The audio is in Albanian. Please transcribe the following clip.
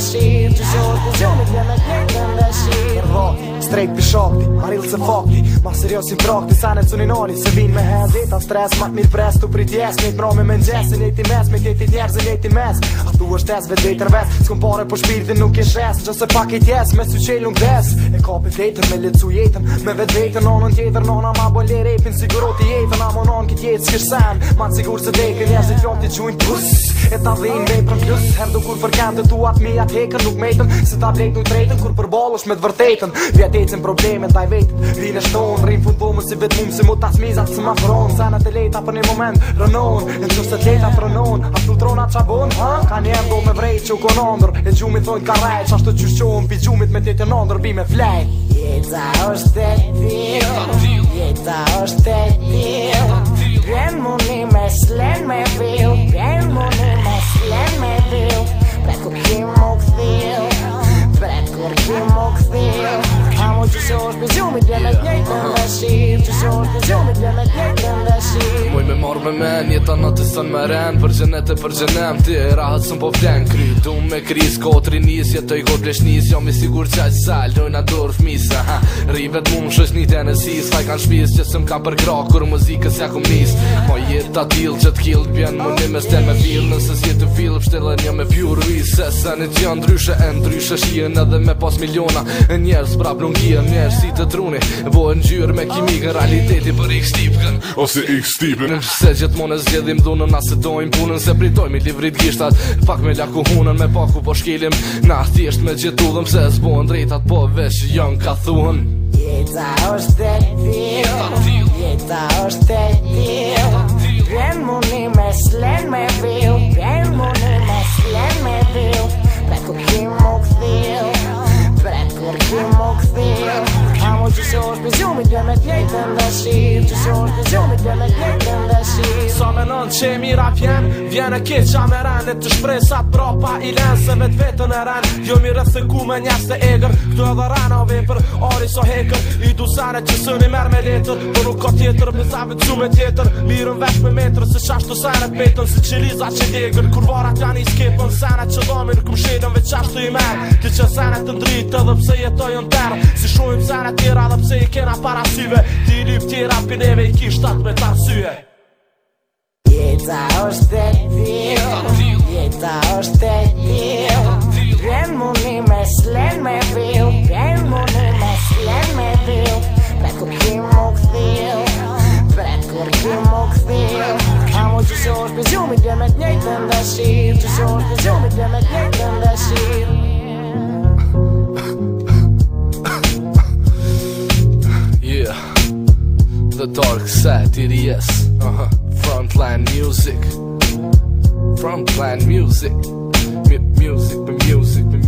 see Strejt për shokti, aril se fokti Ma serio si prokti, sa ne cunin oni Se vin me hezit, a stres, ma mit t'pres Tu prit jes, me t'bro pra me mëngjes E mes, me t'jeti t'jerëz, e ne mes A tu është tes, vet vetër vet S'kom pare po shpirtin nuk e shes Gjo se pak e t'jes, me s'u qelun kdes E ka për vetër, me lecu jetëm Me vet vetër, nonën tjetër, nona ma bo lere Epin si guro ti jetën, amon nonë kët jetë s'kish sen Ma në sigur se dhejkë, njës e t'jom t'i pus E ta dhejnë me për plus Herdo kur fërkante tu atë mi atë hekër Nuk mejtëm, se ta blejtë nuk trejtën Kur për bolësh me të vërtetën Vjet ecën probleme ndaj vetë Dile shtonë, rrinë fundomën si vetë mumë Si mu tas mizat së ma fronë Senet e lejta për një moment rënonë E në qëse lejta frënonë A filtrona qa bonë, ha? Ka një endo me vrejt që u konë ndër E gjumit thonë ka rejtë Qa shtë qyshqohën pi gjumit me tjetë në ndër Bi me flejtë Jeta është e tjilë Jeta është e tjilë Jeta është e So zonë me zonë me djelë e djelë në dëshirë Që zonë me zonë me Moj me marrë me men, jetë anë të sënë me renë Për gjenet e për gjenem, ti e rahët sënë po vlen Kry, du me kriz, kotri nisë, jetë i god plesh nisë Jo mi sigur që aqë dojnë a dorë fmisë Aha, rivet mu më një tenë e si Sfaj kanë shpisë, që sëm ka për gra, kur muzikës ja ku misë Ma po jetë ta til, që t'kill t'bjen, më një me stem e fil Nëse s'jetë fil, pështele një jo me pju rrisë Se se një gjë ndryshe, e ndryshe shien Edhe me pas miliona, e njerës pra plungien Njerës si si të truni Vo në gjyrë me kimikën realiteti për x tipën Ose x tipën Se gjithë mone zgjedhim dhunën Nase dojmë punën se pritojmë i livrit gishtat Pak me laku hunën me paku po shkelim Na thjesht me gjithu se zbo drejtat Po vesh janë ka thuhën Jeta është e tjil Jeta është e tjil see if the song is me, thonë që mira pjen Vjen e keqa me rende të shprej shpresat Propa i lenë se vetë vetën e rende Jo mi rëthë ku me njësë të egrë Këtu edhe rana o vepër Ori so hekër I du sare që sëni merë me letër Për po nuk ka tjetër Për sa vetë me tjetër Mirën vesh me metrë Se qashtu sare të betën Se që liza që degër Kur të janë i skepën Sene që dhomi nuk më shedën Ve qashtu i merë Ti që sene të ndritë Edhe pse jetojnë terë Si Djeca është e tjil niet. është e tjil Pjen muni me shlen me vil Pjen muni me shlen me vil Pre kur ki mu këthil Pre kur ki mu këthil Amo që se Side DDS. Uh-huh. Frontline music. Frontline music. music, music, music.